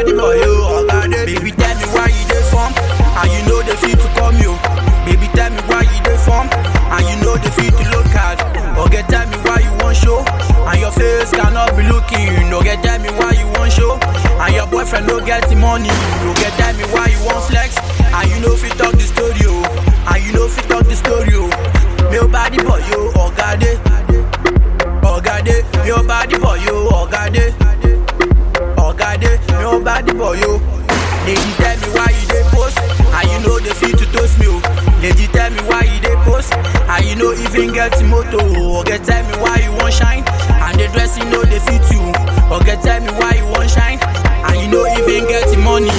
Ogade for you, Ogade. Oh, oh, eh. Baby, tell me why you dey form, and you know the feel to come you. Baby, tell me why you dey form, and you know the feel to look at. Ogade, tell me why you won't show, and your face cannot be looking. You know, get tell me why you won't show, and your boyfriend no get the money. You get tell me why you want flex, and you know fit talk the studio, oh. and you know fit talk the studio. Nobody but you, Ogade. Lady tell me why you dey post, and you know the fit to toast me, oh. Lady tell me why you dey post, and you know even get moto. Oh. Oge tell me why you want shine, and the dress you know they fit you. Oh? Oge tell me why you want shine, and you know even get money.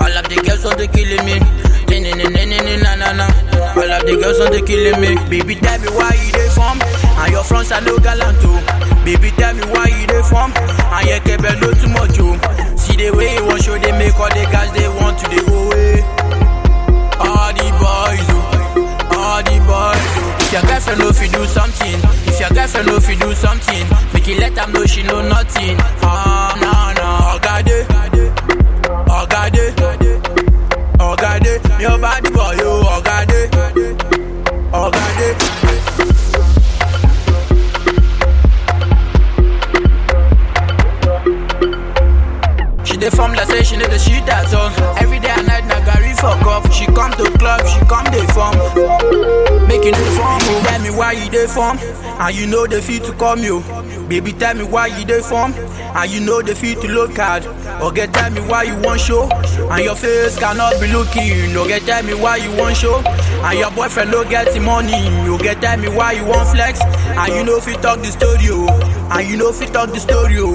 All of the girls want to killing me. All of the girls want to killing me. Baby, tell me why you dey form, and your fronts are no gallant too. Baby, tell me why you dey form, and your kebe no too much oh. See the way you want show, they make all the guys they want to dey go away. All the boys, oh, all the boys, oh. If your girlfriend know if you do something, if your girlfriend know if you do something, make you let them know she know nothing. Ah, She dey form like say she need the shit at all. Every day and night na Gary for cup. She come to club, she come dey form. You no form. Baby, tell me why you dey form, and you know the fit to come you. Baby, tell me why you dey form, and you know the fit to look hard. Oge tell me why you want show, and your face cannot be looking. You know, get tell me why you want show, and your boyfriend no get the money. You get tell me why you want flex, and you know fit talk the story, oh. And you know fit talk the story, oh.